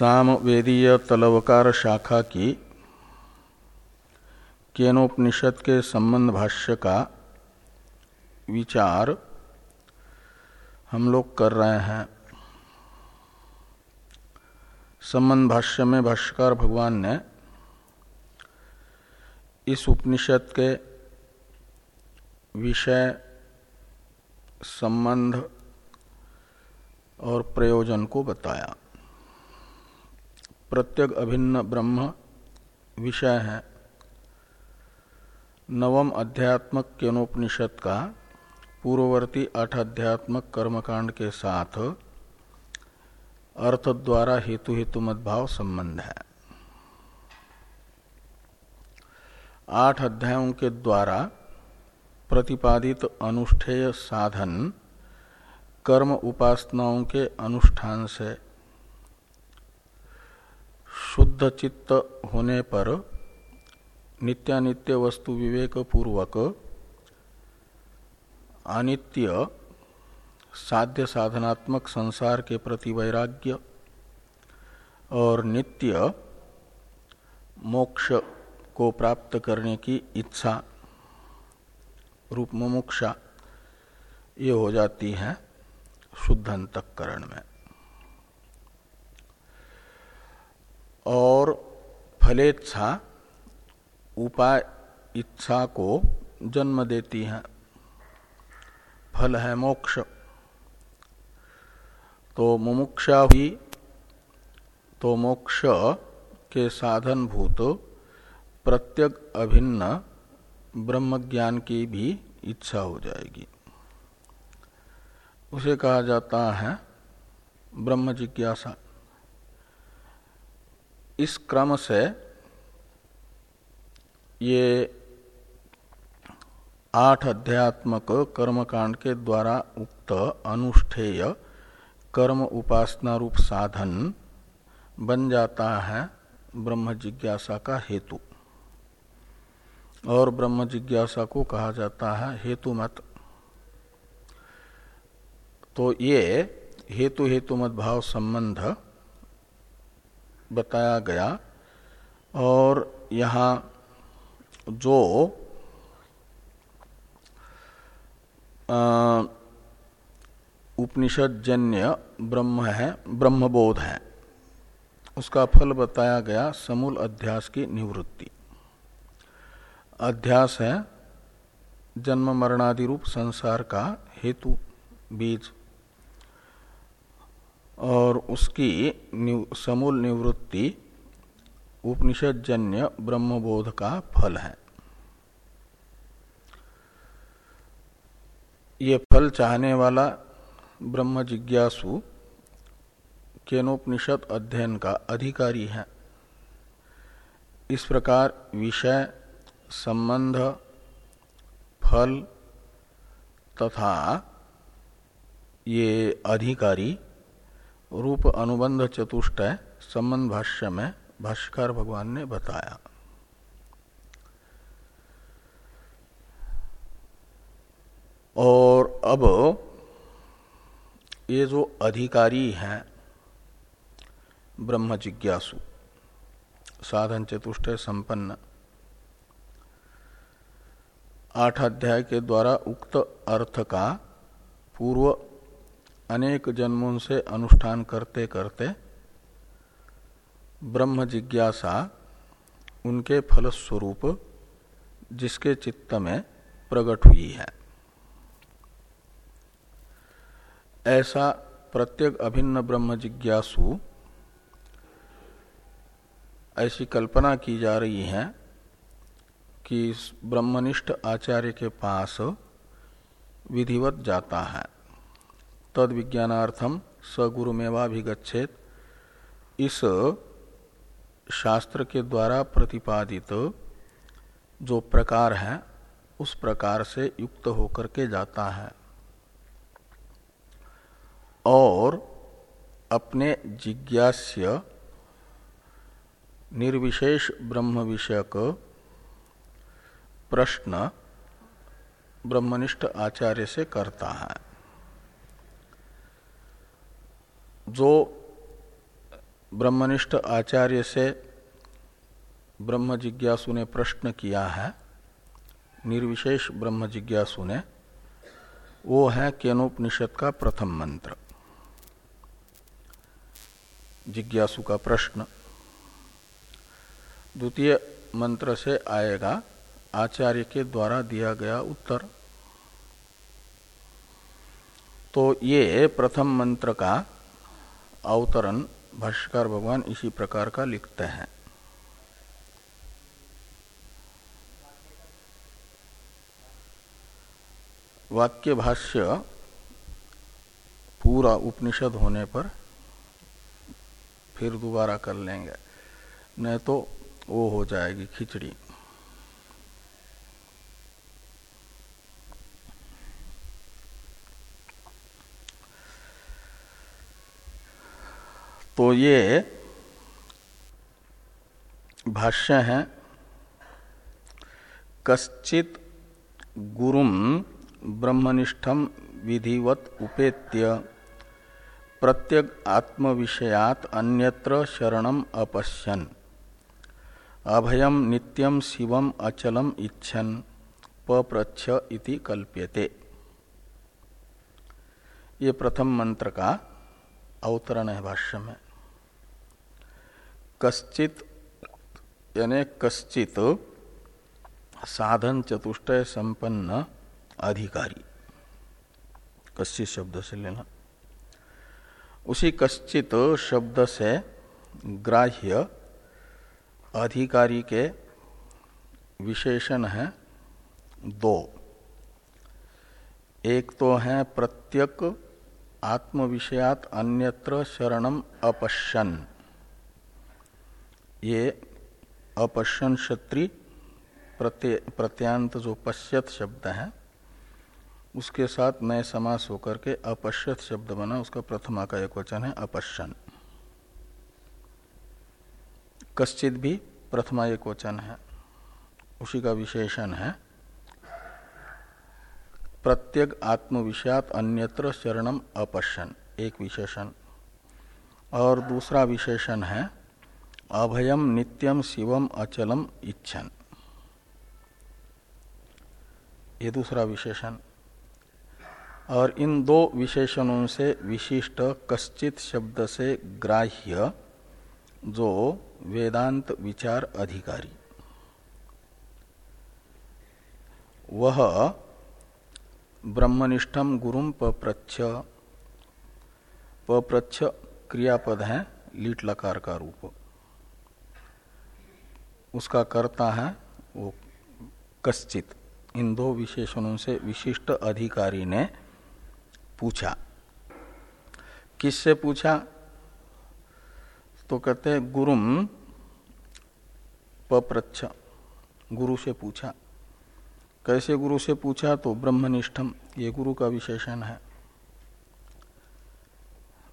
सामवेदीय तलवकार शाखा की केनोपनिषद के संबंध भाष्य का विचार हम लोग कर रहे हैं। संबंध भाष्य में भाष्यकार भगवान ने इस उपनिषद के विषय संबंध और प्रयोजन को बताया। प्रत्येक अभिन्न ब्रह्म विषय है। नवम अध्यात्मक केनोपनिषद का पूर्ववर्ती अध्यात्मक कर्मकांड के साथ अर्थ द्वारा हेतु हेतु मदभाव संबंध है। आठ अध्यायों के द्वारा प्रतिपादित अनुष्ठेय साधन कर्म उपासनाओं के अनुष्ठान से शुद्ध चित्त होने पर नित्यानित्य वस्तु विवेक पूर्वक अनित्य साध्य साधनात्मक संसार के प्रति वैराग्य और नित्य मोक्ष को प्राप्त करने की इच्छा रूप मुमुक्षा ये हो जाती है शुद्ध अंतकरण में। और फलेच्छा उपाय इच्छा को जन्म देती है। फल है मोक्ष। तो मुमुक्षा हुई तो मोक्ष के साधन भूत प्रत्येक अभिन्न ब्रह्म ज्ञान की भी इच्छा हो जाएगी। उसे कहा जाता है ब्रह्म जिज्ञासा। इस क्रम से ये आठ अध्यात्मक कर्मकांड के द्वारा उक्त अनुष्ठेय कर्म उपासना रूप साधन बन जाता है ब्रह्म जिज्ञासा का हेतु। और ब्रह्म जिज्ञासा को कहा जाता है हेतु मत। तो ये हेतु हेतु मत भाव संबंध बताया गया और यहाँ जो उपनिषद जन्य ब्रह्म है, ब्रह्मबोध है, उसका फल बताया गया समूल अध्यास की निवृत्ति। अध्यास है जन्म मरणादि रूप संसार का हेतु, बीज। और उसकी समूल निवृत्ति उपनिषद जन्य ब्रह्मबोध का फल है। ये फल चाहने वाला ब्रह्म जिज्ञासु केनोपनिषद अध्ययन का अधिकारी है। इस प्रकार विषय, संबंध, फल तथा ये अधिकारी रूप अनुबंध चतुष्टय संबंध भाष्य में भाष्यकार भगवान ने बताया। और अब ये जो अधिकारी हैं, ब्रह्म जिज्ञासु, साधन चतुष्टय संपन्न। आठ अध्याय के द्वारा उक्त अर्थ का पूर्व अनेक जन्मों से अनुष्ठान करते करते ब्रह्म जिज्ञासा उनके फलस्वरूप जिसके चित्त में प्रकट हुई है। ऐसा प्रत्येक अभिन्न ब्रह्म जिज्ञासु ऐसी कल्पना की जा रही है कि ब्रह्मनिष्ठ आचार्य के पास विधिवत जाता है। तद विज्ञानार्थम सगुरुमेवाभिगछेत इस शास्त्र के द्वारा प्रतिपादित जो प्रकार है, उस प्रकार से युक्त होकर के जाता है। और अपने जिज्ञास्य निर्विशेष ब्रह्म विषयक प्रश्न ब्रह्मनिष्ठ आचार्य से करता है। जो ब्रह्मनिष्ठ आचार्य से ब्रह्म जिज्ञासु ने प्रश्न किया है, निर्विशेष ब्रह्म जिज्ञासु ने, वो है केनोपनिषद का प्रथम मंत्र। जिज्ञासु का प्रश्न, द्वितीय मंत्र से आएगा, आचार्य के द्वारा दिया गया उत्तर। तो ये प्रथम मंत्र का अवतरण भाष्कर भगवान इसी प्रकार का लिखते हैं। वाक्य भाष्य पूरा उपनिषद होने पर फिर दोबारा कर लेंगे, नहीं तो वो हो जाएगी खिचड़ी। तो ये भाष्य है, कश्चित गुरुम ब्रह्मनिष्ठम विधिवत उपेत्य, प्रत्यग आत्म विषयात अन्यत्र शरणम अपश्यन अभयम नित्यम शिवम अचलम इच्छन, पप्रच्छ इति कल्प्यते। ये प्रथम मंत्र का अवतरण है भाष्य में। कश्चित, यानी कश्चित साधन चतुष्टय संपन्न अधिकारी। कश्चित शब्द से लेना। उसी कश्चित शब्द से ग्राह्य अधिकारी के विशेषण है दो। एक तो है प्रत्यक आत्म विषयात अन्यत्र शरणम अपश्यन। ये अपश्यन क्षत्रि प्रत्यांत जो पश्यत शब्द है, उसके साथ नए समास होकर के अपश्यत शब्द बना, उसका प्रथमा का एक वचन है, अपश्यन। कश्चित भी प्रथमा एक वचन है, उसी का विशेषण है। प्रत्येक आत्म विषयात अन्यत्र शरणम अपश्यन। एक विशेषण। और दूसरा विशेषण है अभयम नित्यम शिवम अचलम इच्छन। ये दूसरा विशेषण। और इन दो विशेषणों से विशिष्ट कश्चित शब्द से ग्राह्य जो वेदांत विचार अधिकारी। वह ब्रह्मनिष्ठम गुरुम पप्रच्छ। पप्रच्छ क्रियापद है लीट लकार का रूप। उसका कर्ता है वो कश्चित। इन दो विशेषणों से विशिष्ट अधिकारी ने पूछा। किससे पूछा? तो कहते गुरुम पप्रच्छ। गुरु से पूछा। कैसे गुरु से पूछा तो ब्रह्मनिष्ठम। ये गुरु का विशेषण है।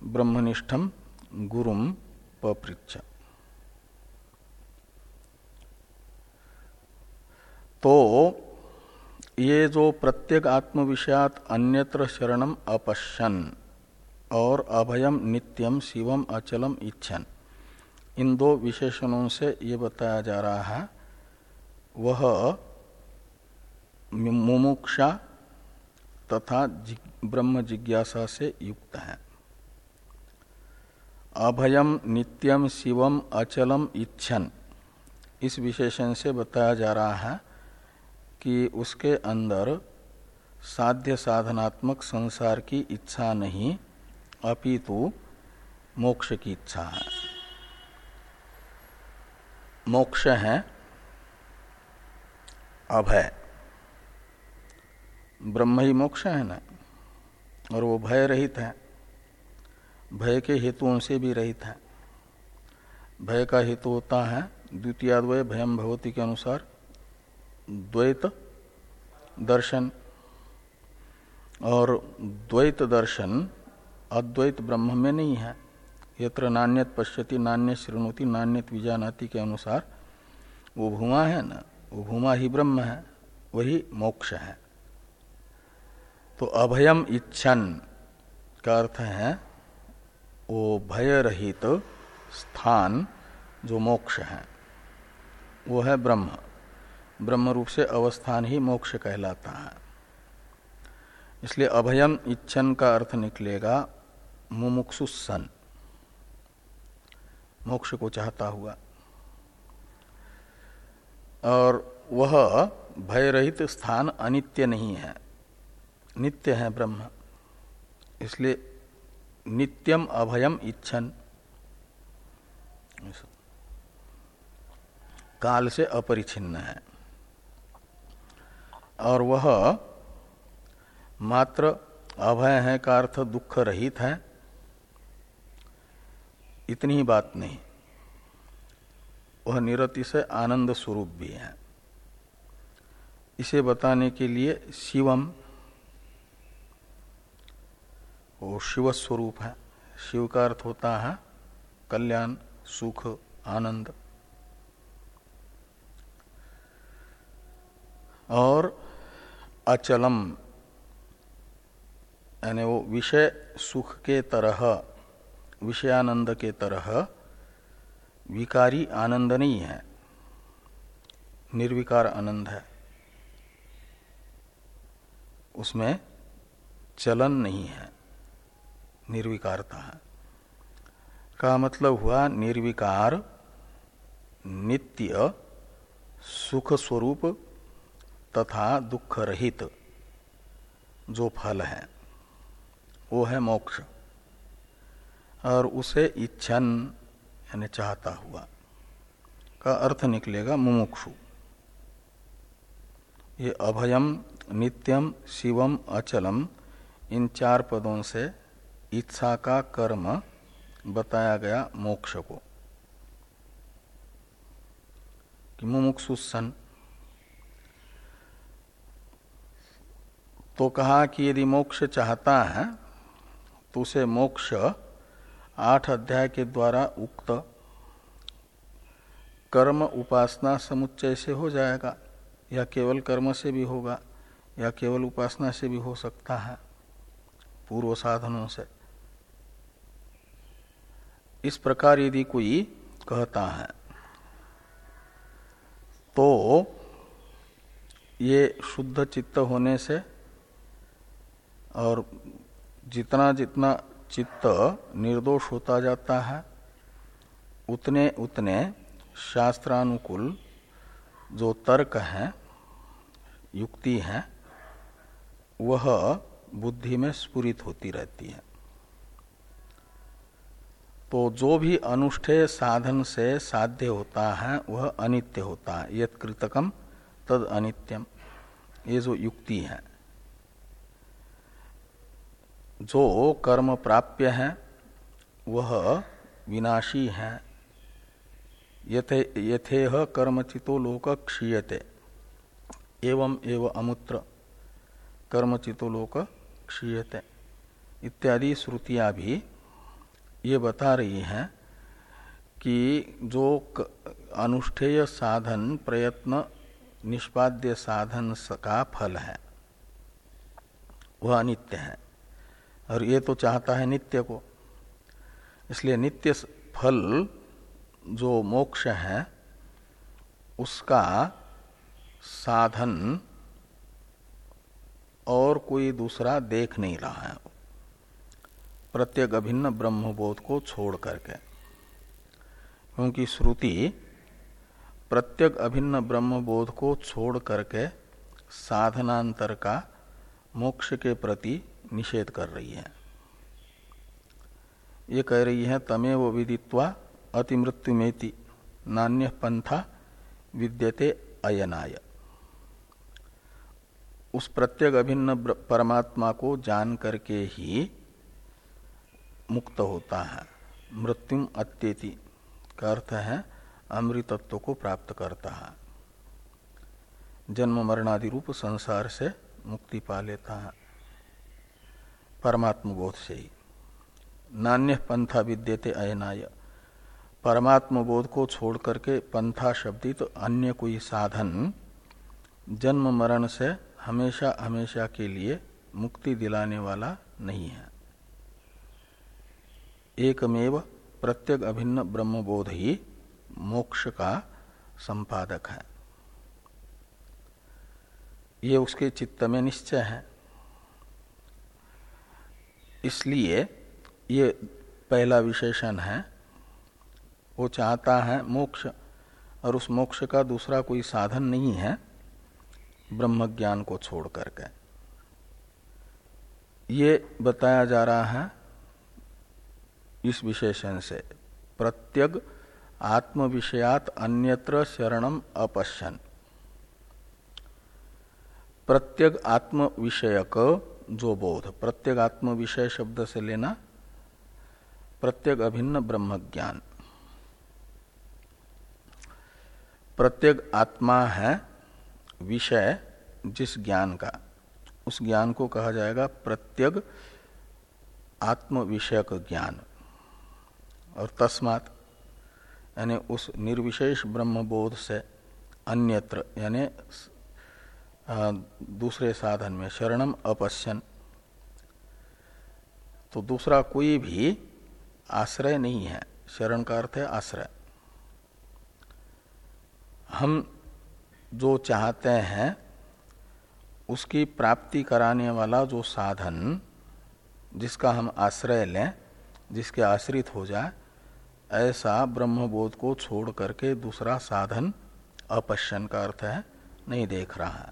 ब्रह्मनिष्ठम गुरुम पपृच्छ। तो ये जो प्रत्येक आत्म विषयात अन्यत्र शरणम अपश्यन और अभयम नित्यम शिवम अचलम इच्छन। इन दो विशेषणों से ये बताया जा रहा है। वह मुमुक्षा तथा ब्रह्म जिज्ञासा से युक्त है। अभयम नित्यम शिवम अचलम इच्छन। इस विशेषण से बताया जा रहा है कि उसके अंदर साध्य साधनात्मक संसार की इच्छा नहीं, अपितु मोक्ष की इच्छा है। मोक्ष है अभय। ब्रह्म ही मोक्ष है ना? और वो भय रहित है। भय के हेतुओं से भी रहित है। भय का हेतु होता है, द्वितीयाद्वय भयम भगवती के अनुसार द्वैत दर्शन। और द्वैत दर्शन अद्वैत ब्रह्म में नहीं है। यत्र नान्यत पश्यति नान्य श्रृणुति नान्यत विजानाति के अनुसार वो भूमा है ना? वो भूमा ही ब्रह्म है, वही मोक्ष है। तो अभयम इच्छन का अर्थ है, वो भय रहित तो स्थान जो मोक्ष है। वो है ब्रह्म। ब्रह्म रूप से अवस्थान ही मोक्ष कहलाता है। इसलिए अभयम इच्छन का अर्थ निकलेगा मुमुक्षुसन मोक्ष को चाहता हुआ। और वह भय रहित स्थान अनित्य नहीं है। नित्य है ब्रह्म। इसलिए नित्यम अभयम इच्छन। काल से अपरिछिन्न है। और वह मात्र अभय है का अर्थ दुख रहित है। इतनी ही बात नहीं। वह निरति से आनंद स्वरूप भी है। इसे बताने के लिए शिवम वो शिव स्वरूप है। शिव का अर्थ होता है कल्याण, सुख, आनंद। और अचलम, यानी वो विषय सुख के तरह, विषयानंद के तरह, विकारी आनंद नहीं है, निर्विकार आनंद है। उसमें चलन नहीं है। निर्विकारता है। का मतलब हुआ निर्विकार, नित्य सुख स्वरूप तथा दुख रहित जो फल है, वो है मोक्ष। और उसे इच्छन, यानी चाहता हुआ, का अर्थ निकलेगा मुमुक्षु। ये अभयम, नित्यम, शिवम, अचलम, इन चार पदों से इच्छा का कर्म बताया गया मोक्ष को। कि मुमुक्षु सन तो कहा कि यदि मोक्ष चाहता है तो उसे मोक्ष आठ अध्याय के द्वारा उक्त कर्म उपासना समुच्चय से हो जाएगा, या केवल कर्म से भी होगा, या केवल उपासना से भी हो सकता है, पूर्व साधनों से। इस प्रकार यदि कोई कहता है तो ये शुद्ध चित्त होने से और जितना जितना चित्त निर्दोष होता जाता है, उतने उतने शास्त्रानुकूल जो तर्क है, युक्ति है, वह बुद्धि में स्फुरित होती रहती है। तो जो भी अनुष्ठेय साधन से साध्य होता है, वह अनित्य होता है। यद कृतकम, तद अनित्यम। ये जो युक्ति है। जो कर्म प्राप्य है, वह विनाशी है। यथे, यथेह कर्मचितो लोक क्षीयते एवं एवं अमुत्र कर्मचितो लोक क्षीयते इत्यादि श्रुतियाँ भी ये बता रही हैं कि जो अनुष्ठेय साधन, प्रयत्न, निष्पाद्य साधन का फल है, वह अनित्य है। और ये तो चाहता है नित्य को। इसलिए नित्य फल जो मोक्ष है, उसका साधन और कोई दूसरा देख नहीं रहा है। प्रत्येक अभिन्न ब्रह्मबोध को छोड़ करके। क्योंकि श्रुति प्रत्येक अभिन्न ब्रह्मबोध को छोड़ करके साधनांतर का मोक्ष के प्रति निषेध कर रही है। ये कह रही है, तमेव विदित्वा अतिमृत्युमेति नान्य पंथा विद्यते अयनाय। उस प्रत्येक अभिन्न परमात्मा को जान करके ही मुक्त होता है। मृत्युम अत्यति का अर्थ है, अमृतत्व को प्राप्त करता है। जन्म मरणादि रूप संसार से मुक्ति पा लेता है। परमात्म बोध से ही। नान्य पंथा विद्यते अयनाय। परमात्म बोध को छोड़ करके पंथा शब्दित तो अन्य कोई साधन जन्म मरण से हमेशा हमेशा के लिए मुक्ति दिलाने वाला नहीं है। एकमेव प्रत्येक अभिन्न ब्रह्मबोध ही मोक्ष का संपादक है। ये उसके चित्त में निश्चय है। इसलिए ये पहला विशेषण है। वो चाहता है मोक्ष, और उस मोक्ष का दूसरा कोई साधन नहीं है ब्रह्म ज्ञान को छोड़ करके। ये बताया जा रहा है इस विशेषण से। प्रत्यग आत्म विषयात अन्यत्र शरणम अपश्यन। प्रत्येक आत्म विषयक जो बोध। प्रत्येक आत्म विषय शब्द से लेना। प्रत्येक अभिन्न ब्रह्म ज्ञान प्रत्येक आत्मा है विषय जिस ज्ञान का। उस ज्ञान को कहा जाएगा प्रत्येक आत्म विषयक ज्ञान। और तस्मात, यानी उस निर्विशेष ब्रह्मबोध से अन्यत्र, यानी दूसरे साधन में शरणम अपश्यन। तो दूसरा कोई भी आश्रय नहीं है। शरण का अर्थ है आश्रय। हम जो चाहते हैं, उसकी प्राप्ति कराने वाला जो साधन, जिसका हम आश्रय लें, जिसके आश्रित हो जाए ऐसा ब्रह्मबोध को छोड़ करके दूसरा साधन अपश्यन का अर्थ है, नहीं देख रहा है।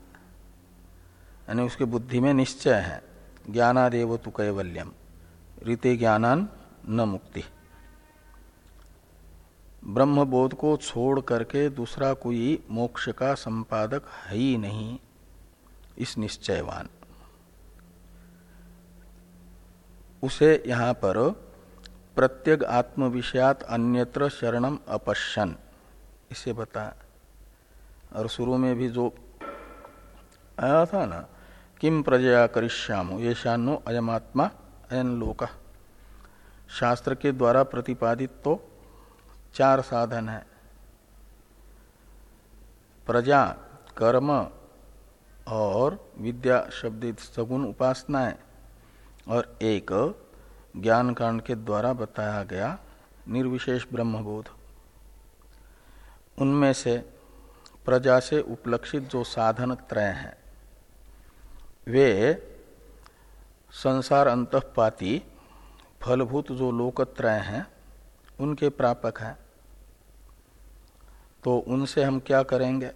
यानी उसके बुद्धि में निश्चय है ज्ञानादेव तु कैवल्यम रीते ज्ञानान न मुक्ति। ब्रह्मबोध को छोड़ करके दूसरा कोई मोक्ष का संपादक है ही नहीं, इस निश्चयवान। उसे यहाँ पर प्रत्येक आत्म विषयात अन्यत्र शरणम अपश्यन। इसे बता। और शुरू में भी जो आया था ना किम प्रजया करिष्यामो, ये शानो अयमात्मा, अयन लोक। शास्त्र के द्वारा प्रतिपादित तो चार साधन है। प्रजा, कर्म और विद्या शब्दित सगुण उपासनाएँ। और एक ज्ञान कांड के द्वारा बताया गया निर्विशेष ब्रह्मबोध। उनमें से प्रजा से उपलक्षित जो साधन त्रय हैं, वे संसार अंतपाती फलभूत जो लोकत्रय हैं, उनके प्रापक हैं। तो उनसे हम क्या करेंगे?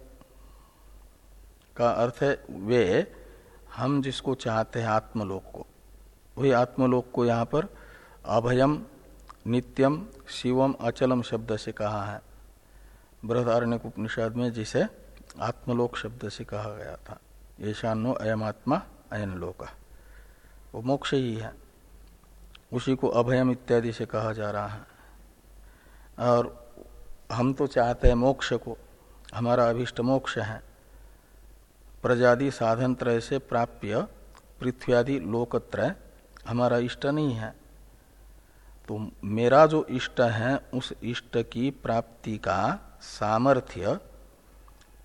का अर्थ है वे हम जिसको चाहते हैं आत्मलोक को। वही आत्मलोक को यहाँ पर अभयम, नित्यम, शिवम, अचलम शब्द से कहा है। बृहदारण्य उपनिषद में जिसे आत्मलोक शब्द से कहा गया था। ईशानो अयम आत्मा अयन लोक वो मोक्ष ही है। उसी को अभयम इत्यादि से कहा जा रहा है। और हम तो चाहते हैं मोक्ष को। हमारा अभिष्ट मोक्ष है। प्रजादि साधन त्रय से प्राप्य पृथ्व्यादि लोकत्रय हमारा इष्ट नहीं है। तो मेरा जो इष्ट है, उस इष्ट की प्राप्ति का सामर्थ्य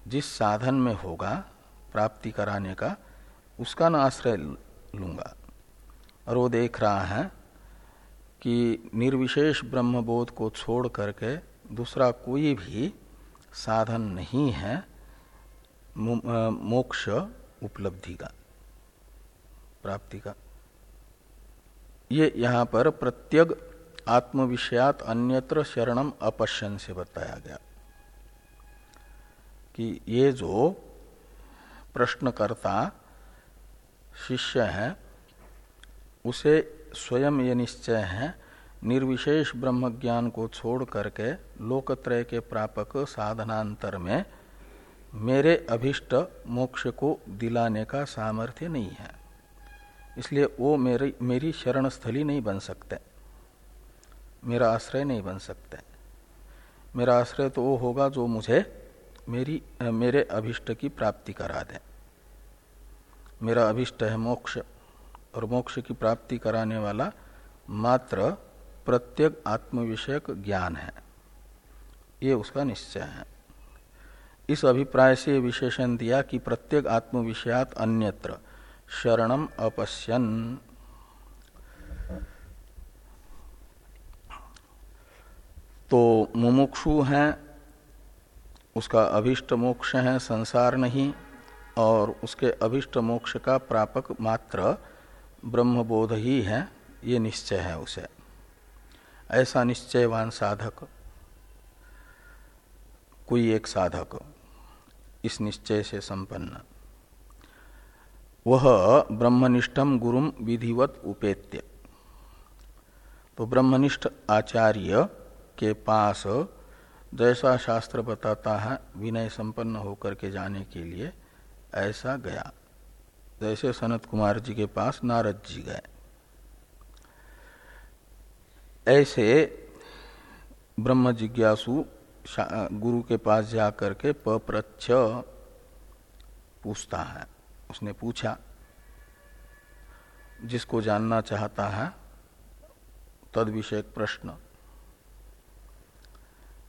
जिस साधन में होगा, प्राप्ति कराने का, उसका न आश्रय लूँगा। और वो देख रहा है कि निर्विशेष ब्रह्मबोध को छोड़ करके दूसरा कोई भी साधन नहीं है मोक्ष उपलब्धि का, प्राप्ति का। ये यहाँ पर प्रत्यग आत्म विषयात अन्यत्र शरणम अपश्यन से बताया गया कि ये जो प्रश्नकर्ता शिष्य है, उसे स्वयं ये निश्चय है, निर्विशेष ब्रह्म ज्ञान को छोड़ करके लोकत्रय के प्रापक साधनांतर में मेरे अभिष्ट मोक्ष को दिलाने का सामर्थ्य नहीं है। इसलिए वो मेरी मेरी शरण स्थली नहीं बन सकते। मेरा आश्रय नहीं बन सकते। मेरा आश्रय तो वो होगा जो मुझे मेरी, मेरे अभिष्ट की प्राप्ति करा दे। मेरा अभिष्ट है मोक्ष, और मोक्ष की प्राप्ति कराने वाला मात्र प्रत्येक आत्म विषयक ज्ञान है। ये उसका निश्चय है। इस अभिप्राय से विशेषण दिया कि प्रत्येक आत्म विषयात अन्यत्र शरणम अपश्यन। तो मुमुक्षु हैं, उसका अभिष्ट मोक्ष है, संसार नहीं, और उसके अभिष्ट मोक्ष का प्रापक मात्र ब्रह्मबोध ही है, ये निश्चय है उसे। ऐसा निश्चयवान साधक, कोई एक साधक इस निश्चय से संपन्न वह ब्रह्मनिष्ठम गुरुम विधिवत उपेत्य। तो ब्रह्मनिष्ठ आचार्य के पास जैसा शास्त्र बताता है, विनय संपन्न होकर के जाने के लिए ऐसा गया। जैसे सनत कुमार जी के पास नारद जी गए। ऐसे ब्रह्म जिज्ञासु गुरु के पास जाकर के पप्रच्छ पूछता है। उसने पूछा, जिसको जानना चाहता है, तद विषय प्रश्न।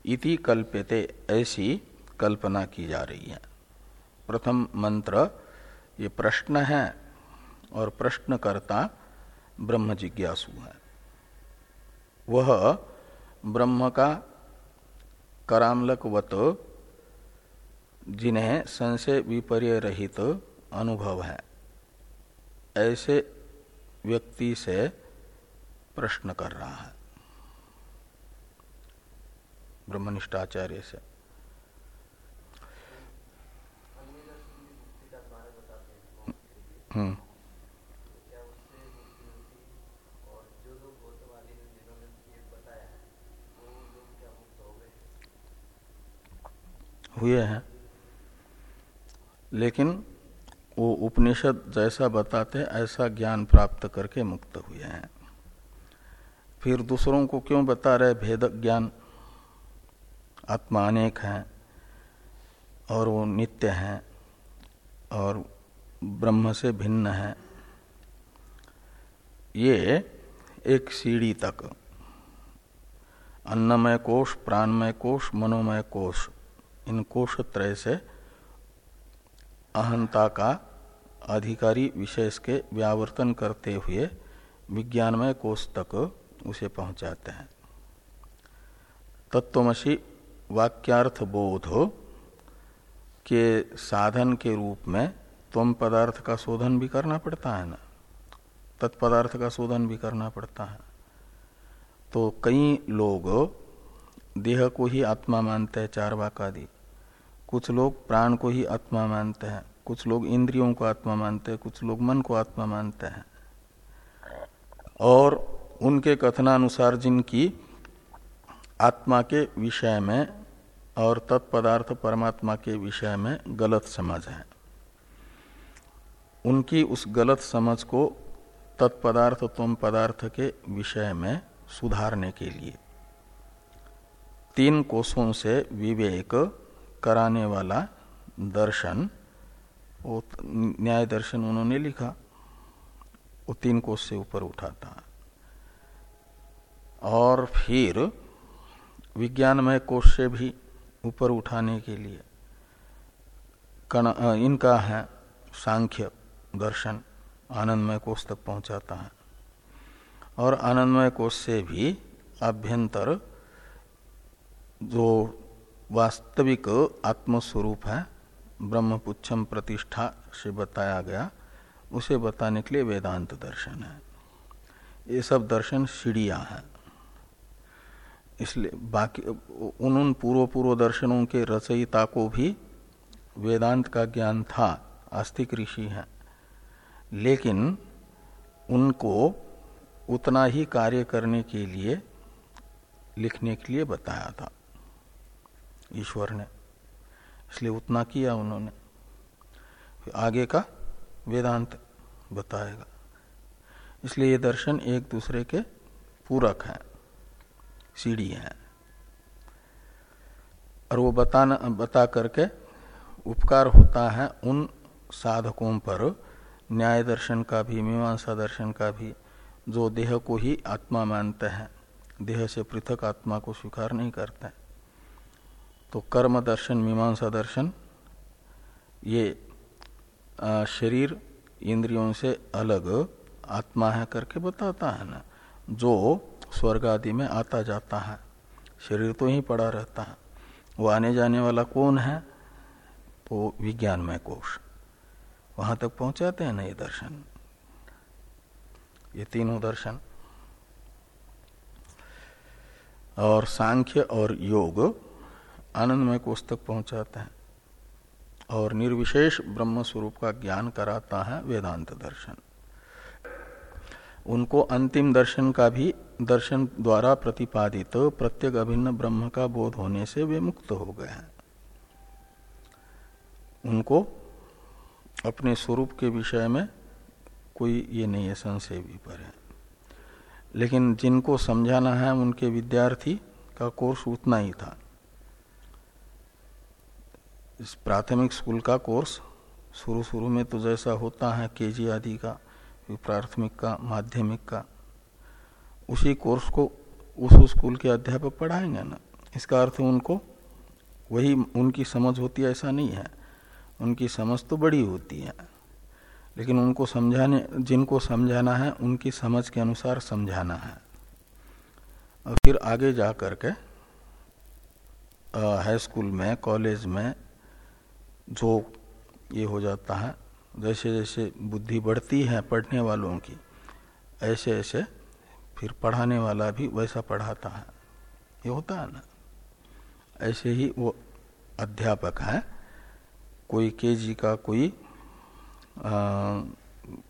इति कल्प्यते, ऐसी कल्पना की जा रही है। प्रथम मंत्र, ये प्रश्न है, और प्रश्नकर्ता ब्रह्म जिज्ञासु है। वह ब्रह्म का करामलकवत जिन्हें संशय विपर्य रहित अनुभव है। ऐसे व्यक्ति से प्रश्न कर रहा है। ब्रह्मनिष्ठाचार्य से। हम्म। हुए हैं। लेकिन वो उपनिषद जैसा बताते ऐसा ज्ञान प्राप्त करके मुक्त हुए हैं। फिर दूसरों को क्यों बता रहे भेद ज्ञान? आत्मा अनेक हैं, और वो नित्य हैं, और ब्रह्म से भिन्न है। ये एक सीढ़ी तक। अन्नमय कोष प्राणमय कोष मनोमय कोष इन कोष त्रय से अहंता का अधिकारी विशेष के व्यावर्तन करते हुए विज्ञानमय कोष तक उसे पहुंचाते हैं। तत्वमसी वाक्यार्थ बोध के साधन के रूप में तम पदार्थ का शोधन भी करना पड़ता है ना? तत्पदार्थ का शोधन भी करना पड़ता है। तो कई लोग देह को ही आत्मा मानते हैं, चार वाकादि कुछ लोग प्राण को ही आत्मा मानते हैं, कुछ लोग इंद्रियों को आत्मा मानते हैं, कुछ लोग मन को आत्मा मानते हैं। और उनके कथनानुसार जिनकी आत्मा के विषय में और तत्पदार्थ परमात्मा के विषय में गलत समझ है, उनकी उस गलत समझ को तत्पदार्थ तुम पदार्थ के विषय में सुधारने के लिए। तीन कोषों से विवेक कराने वाला दर्शन, वो न्याय दर्शन उन्होंने लिखा। वो तीन कोष से ऊपर उठाता। है और फिर विज्ञानमय कोष से भी ऊपर उठाने के लिए कण इनका है सांख्य, दर्शन, आनंदमय कोष तक पहुंचाता है। और आनंदमय कोष से भी अभ्यंतर जो वास्तविक आत्मस्वरूप है, ब्रह्मपुच्छम प्रतिष्ठा से बताया गया, उसे बताने के लिए वेदांत दर्शन है। ये सब दर्शन सीढ़िया है। इसलिए बाकी उन उन पूर्व पूर्व दर्शनों के रचयिता को भी वेदांत का ज्ञान था, आस्तिक ऋषि हैं। लेकिन उनको उतना ही कार्य करने के लिए, लिखने के लिए बताया था। ईश्वर ने। इसलिए उतना किया उन्होंने। आगे का वेदांत बताएगा। इसलिए ये दर्शन एक दूसरे के पूरक हैं, सीढ़ी हैं। और वो बताना, बता करके उपकार होता है उन साधकों पर, न्याय दर्शन का भी, मीमांसा दर्शन का भी, जो देह को ही आत्मा मानते हैं। देह से पृथक आत्मा को स्वीकार नहीं करते। तो कर्म दर्शन, मीमांसा दर्शन, ये शरीर इंद्रियों से अलग आत्मा है करके बताता है ना। जो स्वर्ग आदि में आता जाता है, शरीर तो ही पड़ा रहता है। वो आने जाने वाला कौन है? वो विज्ञानमय कोश। वहाँ तक पहुंचाते हैं ना ये दर्शन। ये तीनों दर्शन। और सांख्य और योग आनंदमय कोष तक पहुंचाते हैं और निर्विशेष ब्रह्म स्वरूप का ज्ञान कराता है वेदांत दर्शन। उनको अंतिम दर्शन का भी दर्शन द्वारा प्रतिपादित प्रत्येक अभिन्न ब्रह्म का बोध होने से वे मुक्त हो गए हैं। उनको अपने स्वरूप के विषय में कोई ये नहीं है, संशय भी पर है लेकिन जिनको समझाना है उनके विद्यार्थी का कोर्स उतना ही था। इस प्राथमिक स्कूल का कोर्स शुरू शुरू में तो जैसा होता है केजी आदि का प्राथमिक का, माध्यमिक का, उसी कोर्स को उस स्कूल के अध्यापक पढ़ाएँगे ना। इसका अर्थ उनको, वही उनकी समझ होती है, ऐसा नहीं है। उनकी समझ तो बड़ी होती है, लेकिन उनको समझाने, जिनको समझाना है, उनकी समझ के अनुसार समझाना है। और फिर आगे जा कर के हाई स्कूल में, कॉलेज में जो ये हो जाता है, जैसे जैसे बुद्धि बढ़ती है पढ़ने वालों की, ऐसे ऐसे फिर पढ़ाने वाला भी वैसा पढ़ाता है। ये होता है ना? ऐसे ही वो अध्यापक है। कोई केजी का, कोई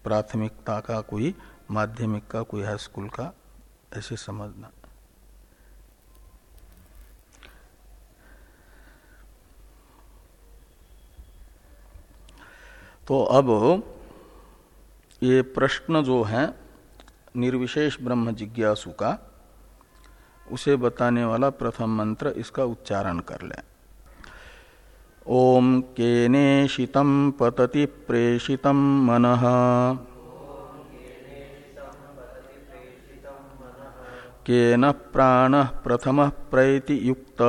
प्राथमिकता का, कोई माध्यमिक का, कोई हाई स्कूल का, ऐसे समझना। तो अब ये प्रश्न जो है, निर्विशेष ब्रह्म जिज्ञासु का, उसे बताने वाला प्रथम मंत्र इसका उच्चारण कर लें। ओम केनेशित पतति प्रेषित मन। केन प्राण प्रथम प्रैति युक्त।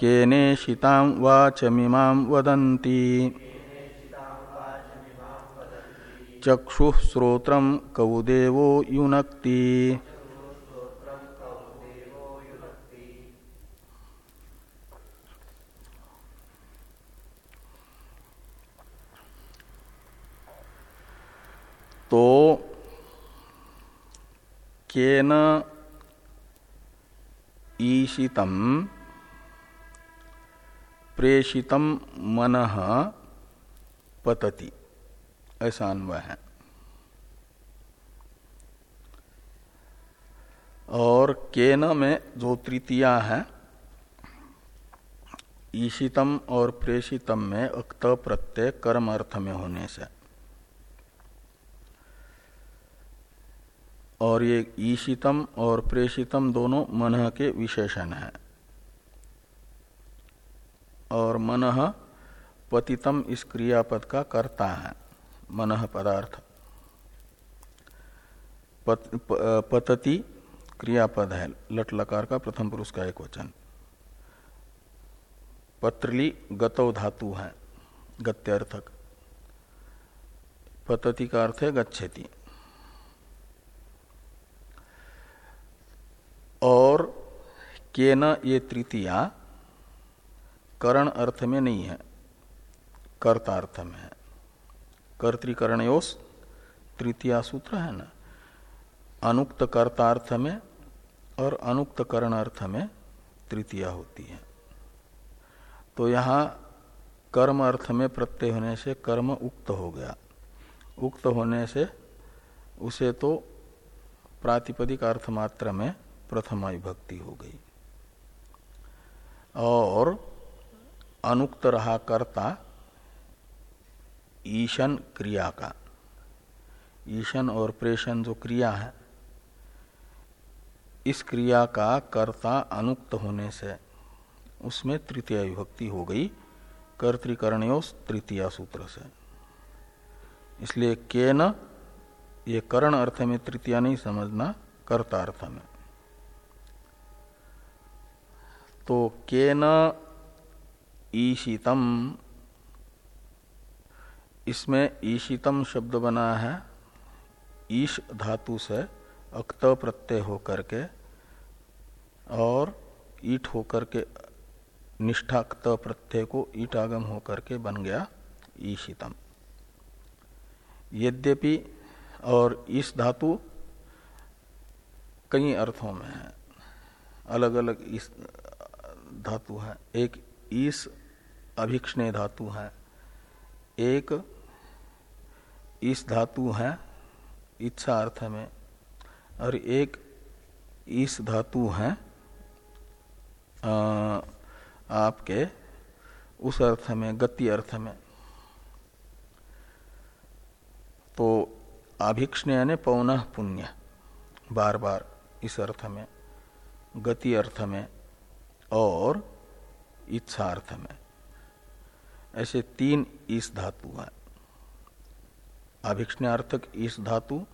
केनेशिता वाचमीमा वदन्ति। चक्षुश्रोत्र कौदेवो युनक्ति। तो केन ईशितम प्रेषितम मन पतति। ऐसा अन्वय है। और केन में जो तृतीया है, ईशितम और प्रेषितम में अक्त प्रत्यय कर्म अर्थ में होने से। और ये ईशितम और प्रेषितम दोनों मन के विशेषण हैं। और मन पतितम इस क्रियापद का कर्ता है। मन पदार्थ। पत, प, पतति क्रियापद है। लट लकार का प्रथम पुरुष का एक वचन। पत्रली गतव धातु है। गत्यर्थक। पतति का अर्थ है गच्छति। और केन ये तृतीया करण अर्थ में नहीं है कर्ता अर्थ में है। कर्तिकरणयोस तृतीय सूत्र है ना? अनुक्त कर्तार्थ में और अनुक्त करण अर्थ में तृतीया होती है। तो यहाँ कर्म अर्थ में प्रत्यय होने से कर्म उक्त हो गया। उक्त होने से उसे तो प्रातिपदिक अर्थ मात्र में प्रथमा विभक्ति हो गई। और अनुक्त रहा कर्ता ईशन क्रिया का। ईशन और प्रेषण जो क्रिया है, इस क्रिया का कर्ता अनुक्त होने से उसमें तृतीय विभक्ति हो गई कर्तिकरणयोस तृतीय सूत्र से। इसलिए के न ये करण अर्थ में तृतीय नहीं समझना, कर्ता अर्थ में। तो केन ईशितम। इसमें ईशितम शब्द बना है। ईश धातु से अक्त प्रत्यय होकर के और ईट होकर के निष्ठा क्त प्रत्यय को ईट आगम होकर के बन गया ईशितम। यद्यपि और इस धातु कई अर्थों में है। अलग अलग इस धातु है। एक ईस अभिक्षण धातु है। एक, इस धातु है, इच्छा अर्थ में, और एक, इस धातु है आपके, उस अर्थ में, गति अर्थ में। तो आभिक्षण यानी पौन पुण्य बार बार इस अर्थ में, गति अर्थ में, और इच्छा अर्थ में। ऐसे तीन इस धातु है। अभिक्षणार्थक इस धातु,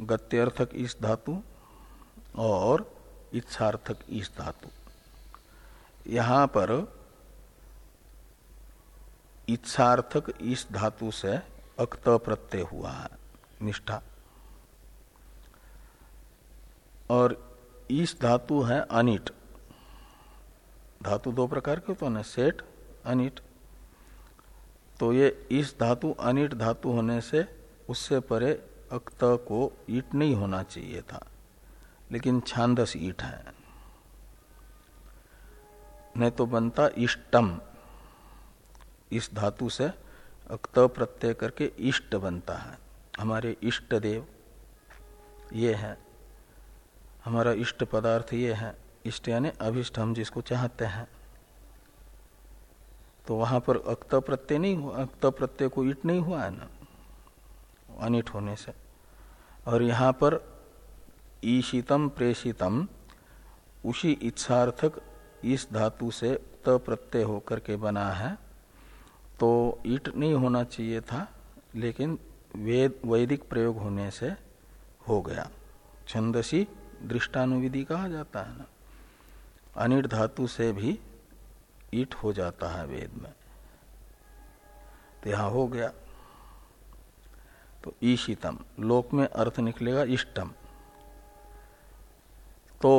गत्यर्थक इस धातु और इच्छार्थक इस धातु। यहाँ पर इच्छार्थक इस धातु से अक्त प्रत्यय हुआ है, निष्ठा। और इस धातु है अनिट। धातु दो प्रकार के तो ना सेठ, अनिट तो ये इस धातु अनिट धातु होने से उससे परे अक्त को ईट नहीं होना चाहिए था, लेकिन छांदस ईट है। नहीं तो बनता इष्टम। इस धातु से अक्त प्रत्यय करके इष्ट बनता है। हमारे इष्ट देव ये है। हमारा इष्ट पदार्थ ये है। इष्ट यानी अभिष्ट, हम जिसको चाहते हैं। तो वहाँ पर अक्त प्रत्यय नहीं हुआ, अक्त प्रत्यय को ईट नहीं हुआ है ना? अनिट होने से। और यहाँ पर ईशितम प्रेषितम उसी इच्छार्थक इस धातु से त प्रत्यय होकर के बना है। तो ईट नहीं होना चाहिए था, लेकिन वेद, वैदिक प्रयोग होने से हो गया। छंदसी दृष्टानुविधि कहा जाता है ना? अनिट धातु से भी ईट हो जाता है वेद में। तो यहाँ हो गया। तो ईशितम, लोक में अर्थ निकलेगा इष्टम। तो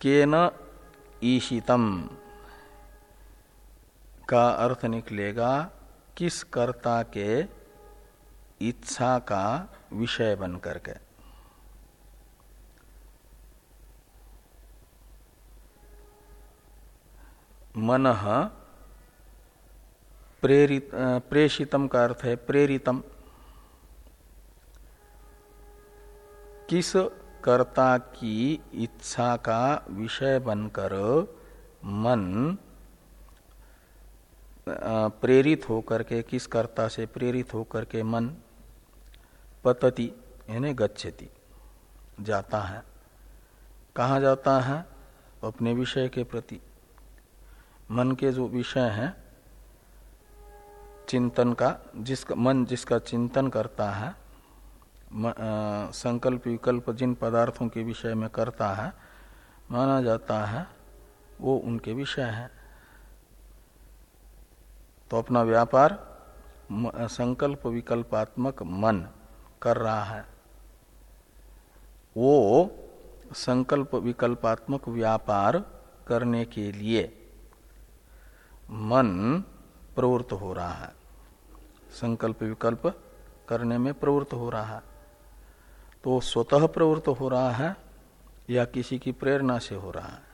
केन ईशितम का अर्थ निकलेगा किस कर्ता के इच्छा का विषय बन करके मन प्रेरित प्रेषितम का अर्थ है प्रेरितम। किस कर्ता की इच्छा का विषय बनकर मन प्रेरित होकर के, किस कर्ता से प्रेरित होकर के मन पतति, यानी गच्छति, जाता है। कहाँ जाता है? अपने विषय के प्रति। मन के जो विषय हैं, चिंतन का, जिसका, मन जिसका चिंतन करता है संकल्प विकल्प जिन पदार्थों के विषय में करता है, माना जाता है, वो उनके विषय है। तो अपना व्यापार संकल्प विकल्पात्मक मन कर रहा है। वो संकल्प विकल्पात्मक व्यापार करने के लिए मन प्रवृत्त हो रहा है। संकल्प विकल्प करने में प्रवृत्त हो रहा है। तो स्वतः प्रवृत्त हो रहा है या किसी की प्रेरणा से हो रहा है?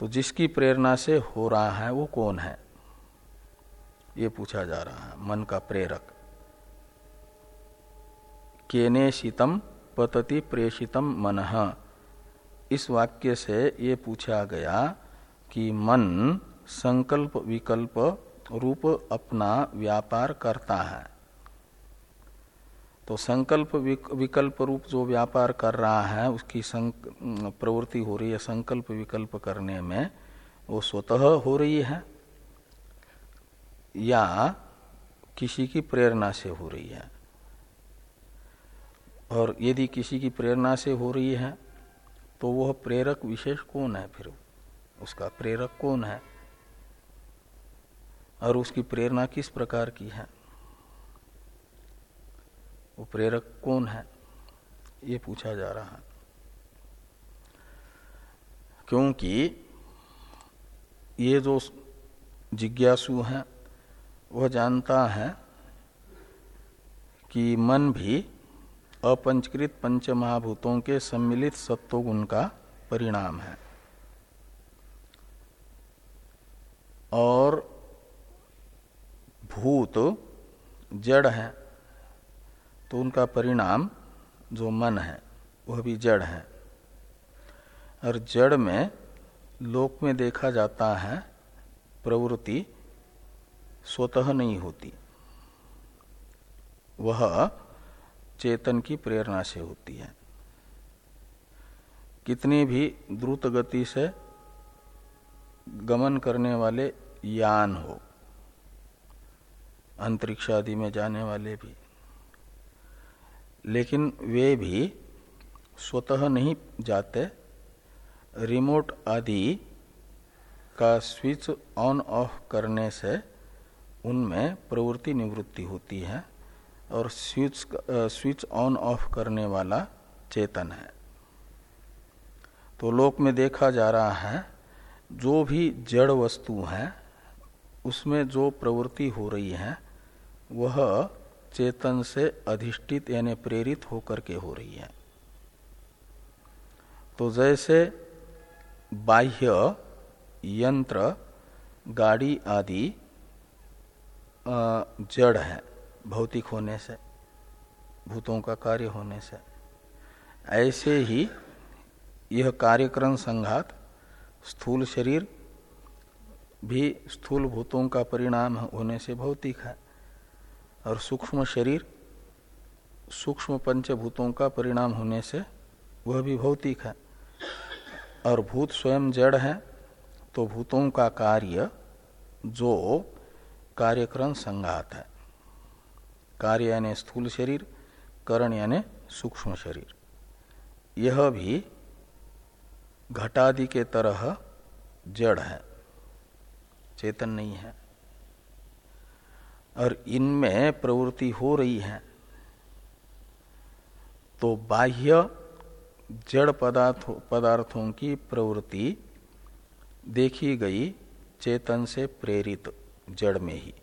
तो जिसकी प्रेरणा से हो रहा है, वो कौन है? ये पूछा जा रहा है, मन का प्रेरक। केने शीतम पतति प्रेषितम मन। इस वाक्य से ये पूछा गया कि मन संकल्प विकल्प रूप अपना व्यापार करता है। तो संकल्प विकल्प रूप जो व्यापार कर रहा है, उसकी प्रवृत्ति हो रही है संकल्प विकल्प करने में, वो स्वतः हो रही है या किसी की प्रेरणा से हो रही है? और यदि किसी की प्रेरणा से हो रही है तो वह प्रेरक विशेष कौन है फिर? उसका प्रेरक कौन है? और उसकी प्रेरणा किस प्रकार की है? वो प्रेरक कौन है? ये पूछा जा रहा है। क्योंकि ये जो जिज्ञासु है, वह जानता है कि मन भी अपंचकृत पंच महाभूतों के सम्मिलित सत्वगुण का परिणाम है। और भूत, जड़ है तो उनका परिणाम जो मन है, वह भी जड़ है। और जड़ में लोक में देखा जाता है, प्रवृत्ति स्वतः नहीं होती। वह चेतन की प्रेरणा से होती है। कितनी भी द्रुत गति से गमन करने वाले यान हो। अंतरिक्ष आदि में जाने वाले भी। लेकिन वे भी स्वतः नहीं जाते। रिमोट आदि का स्विच ऑन ऑफ़ करने से उनमें प्रवृत्ति निवृत्ति होती है और स्विच स्विच ऑन ऑफ़ करने वाला चेतन है। तो लोक में देखा जा रहा है जो भी जड़ वस्तु है, उसमें जो प्रवृत्ति हो रही है, वह चेतन से अधिष्ठित यानी प्रेरित होकर के हो रही है। तो जैसे बाह्य यंत्र, गाड़ी आदि जड़ है, भौतिक होने से, भूतों का कार्य होने से, ऐसे ही यह कार्यक्रम संघात स्थूल शरीर भी स्थूल भूतों का परिणाम होने से भौतिक है। और सूक्ष्म शरीर, सूक्ष्म पंचभूतों का परिणाम होने से वह भी भौतिक है। और भूत स्वयं जड़ है तो भूतों का कार्य जो कार्यक्रम संघात है। कार्य यानी स्थूल शरीर, करण यानी सूक्ष्म शरीर। यह भी घटादि के तरह जड़ है, चेतन नहीं है। और इनमें प्रवृत्ति हो रही है। तो बाह्य जड़ पदार्थ, पदार्थों की प्रवृत्ति देखी गई चेतन से प्रेरित जड़ में ही।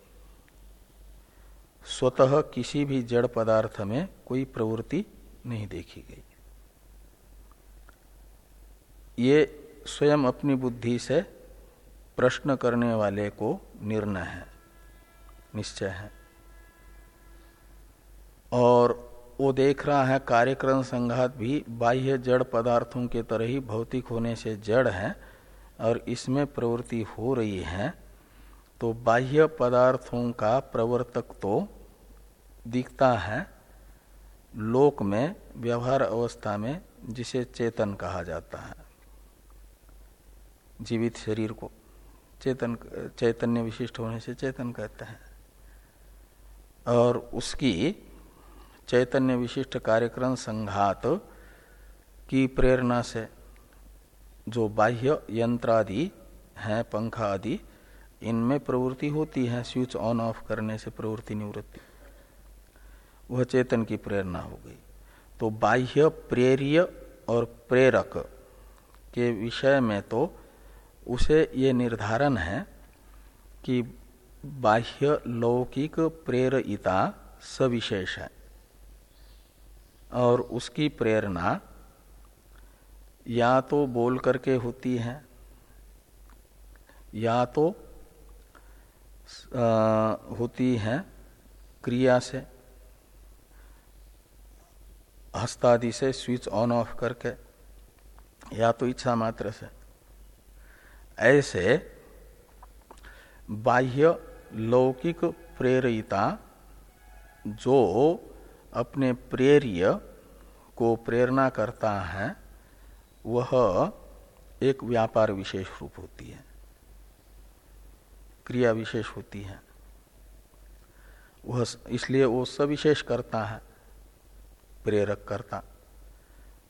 स्वतः किसी भी जड़ पदार्थ में कोई प्रवृत्ति नहीं देखी गई। ये स्वयं अपनी बुद्धि से प्रश्न करने वाले को निर्णय है, निश्चय है। और वो देख रहा है कार्यक्रम संघात भी बाह्य जड़ पदार्थों के तरह ही भौतिक होने से जड़ है और इसमें प्रवृत्ति हो रही है तो बाह्य पदार्थों का प्रवर्तक तो दिखता है लोक में, व्यवहार अवस्था में, जिसे चेतन कहा जाता है। जीवित शरीर को चेतन, चैतन्य विशिष्ट होने से चेतन कहते हैं। और उसकी चैतन्य विशिष्ट कार्यक्रम संघात की प्रेरणा से जो बाह्य यंत्रादि हैं, पंखा आदि, इनमें प्रवृत्ति होती है, स्विच ऑन ऑफ़ करने से प्रवृत्ति निवृत्ति। वह चेतन की प्रेरणा हो गई। तो बाह्य प्रेरिय और प्रेरक के विषय में तो उसे ये निर्धारण है कि बाह्य लौकिक प्रेरिता सविशेष है। और उसकी प्रेरणा या तो बोल करके होती है या तो आ, होती है क्रिया से हस्तादि से स्विच ऑन ऑफ़ करके या तो इच्छा मात्र से। ऐसे बाह्य लौकिक प्रेरिता जो अपने प्रेरिय को प्रेरणा करता है, वह एक व्यापार विशेष रूप होती है। क्रिया विशेष होती है। वह इसलिए वो सविशेष करता है। प्रेरक करता।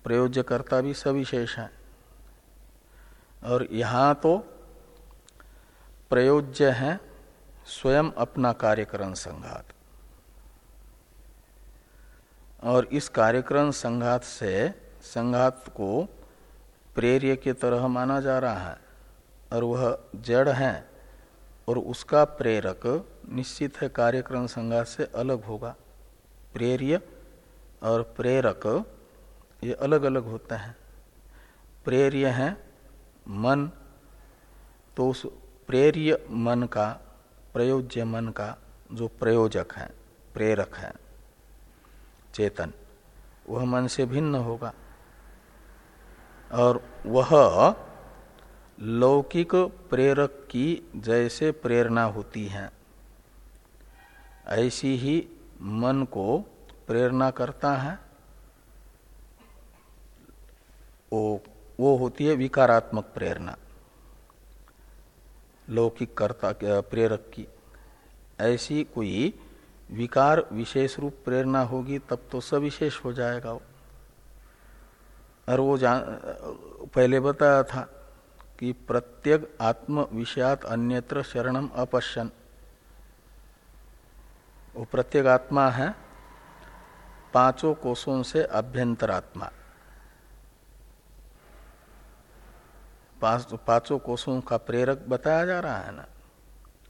प्रयोज्य करता भी सविशेष है। और यहाँ तो प्रयोज्य है स्वयं अपना कार्यकरण संघात। और इस कार्यक्रम संघात से संघात को प्रेर्य के तरह माना जा रहा है और वह जड़ है और उसका प्रेरक निश्चित है कार्यक्रम संघात से अलग होगा। प्रेर्य और प्रेरक ये अलग अलग होते हैं। प्रेर्य है मन तो उस प्रेर्य मन का, प्रयोज्य मन का जो प्रयोजक है, प्रेरक है, चेतन, वह मन से भिन्न होगा। और वह लौकिक प्रेरक की जैसे प्रेरणा होती है, ऐसी ही मन को प्रेरणा करता है। वो वो होती है विकारात्मक प्रेरणा। लौकिक कर्ता प्रेरक की। ऐसी कोई विकार विशेष रूप प्रेरणा होगी, तब तो सविशेष हो जाएगा वो। और वो जान पहले बताया था कि प्रत्येक आत्म विषयात अन्यत्र शरणम अपश्यन। वो प्रत्येक आत्मा है, पाँचों कोषों से अभ्यंतरात्मा। पाँचों कोषों का प्रेरक बताया जा रहा है ना।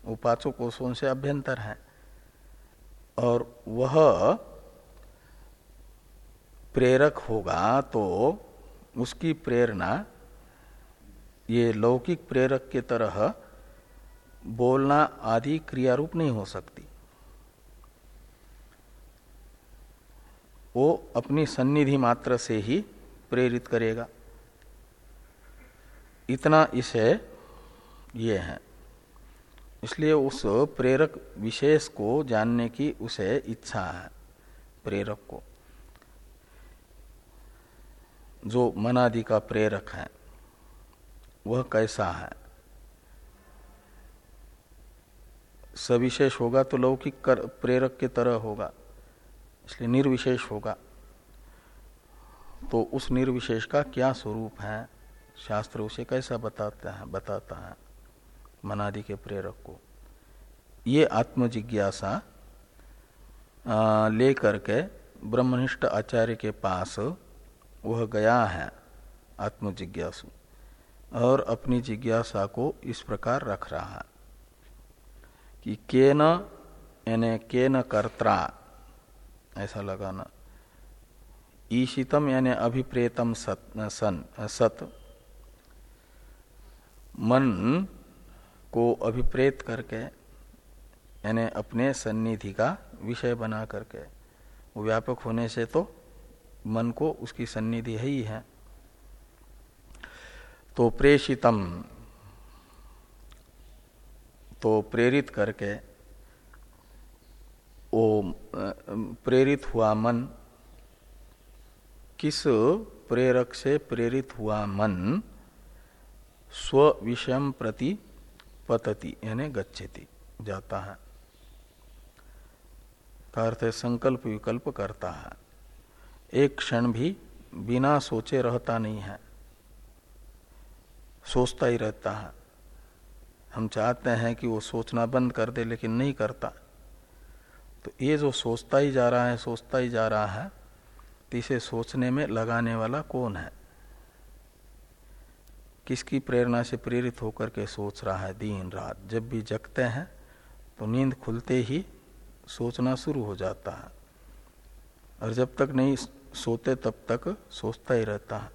वो पाँचों कोषों से अभ्यंतर है। और वह प्रेरक होगा तो उसकी प्रेरणा ये लौकिक प्रेरक के तरह बोलना आदि क्रियारूप नहीं हो सकती। वो अपनी सन्निधि मात्र से ही प्रेरित करेगा। इतना इसे ये है। इसलिए उस प्रेरक विशेष को जानने की उसे इच्छा है प्रेरक को। जो मनादि का प्रेरक है वह कैसा है? सविशेष होगा तो लौकिक कर, प्रेरक के तरह होगा इसलिए निर्विशेष होगा। तो उस निर्विशेष का क्या स्वरूप है? शास्त्र उसे कैसा बताता है बताता है? मनादि के प्रेरक को। ये आत्मजिज्ञासा ले करके ब्रह्मनिष्ठ आचार्य के पास वह गया है आत्मजिज्ञासु, और अपनी जिज्ञासा को इस प्रकार रख रहा है कि के न यानी के न कर्ता ऐसा लगाना, ईशितम यानी अभिप्रेतम सत, सन, सत मन को अभिप्रेत करके, यानी अपने सन्निधि का विषय बना करके, वो व्यापक होने से तो मन को उसकी सन्निधि है ही है। तो प्रेषितम तो प्रेरित करके, वो प्रेरित हुआ मन, किस प्रेरक से प्रेरित हुआ मन स्व विषम प्रति पतति, यानी गच्छति, जाता है। का अर्थ है, संकल्प विकल्प करता है। एक क्षण भी बिना सोचे रहता नहीं है। सोचता ही रहता है। हम चाहते हैं कि वो सोचना बंद कर दे, लेकिन नहीं करता। तो ये जो सोचता ही जा रहा है, सोचता ही जा रहा है तो इसे सोचने में लगाने वाला कौन है? किसकी प्रेरणा से प्रेरित होकर के सोच रहा है दिन रात? जब भी जगते हैं तो नींद खुलते ही सोचना शुरू हो जाता है। और जब तक नहीं सोते, तब तक सोचता ही रहता है।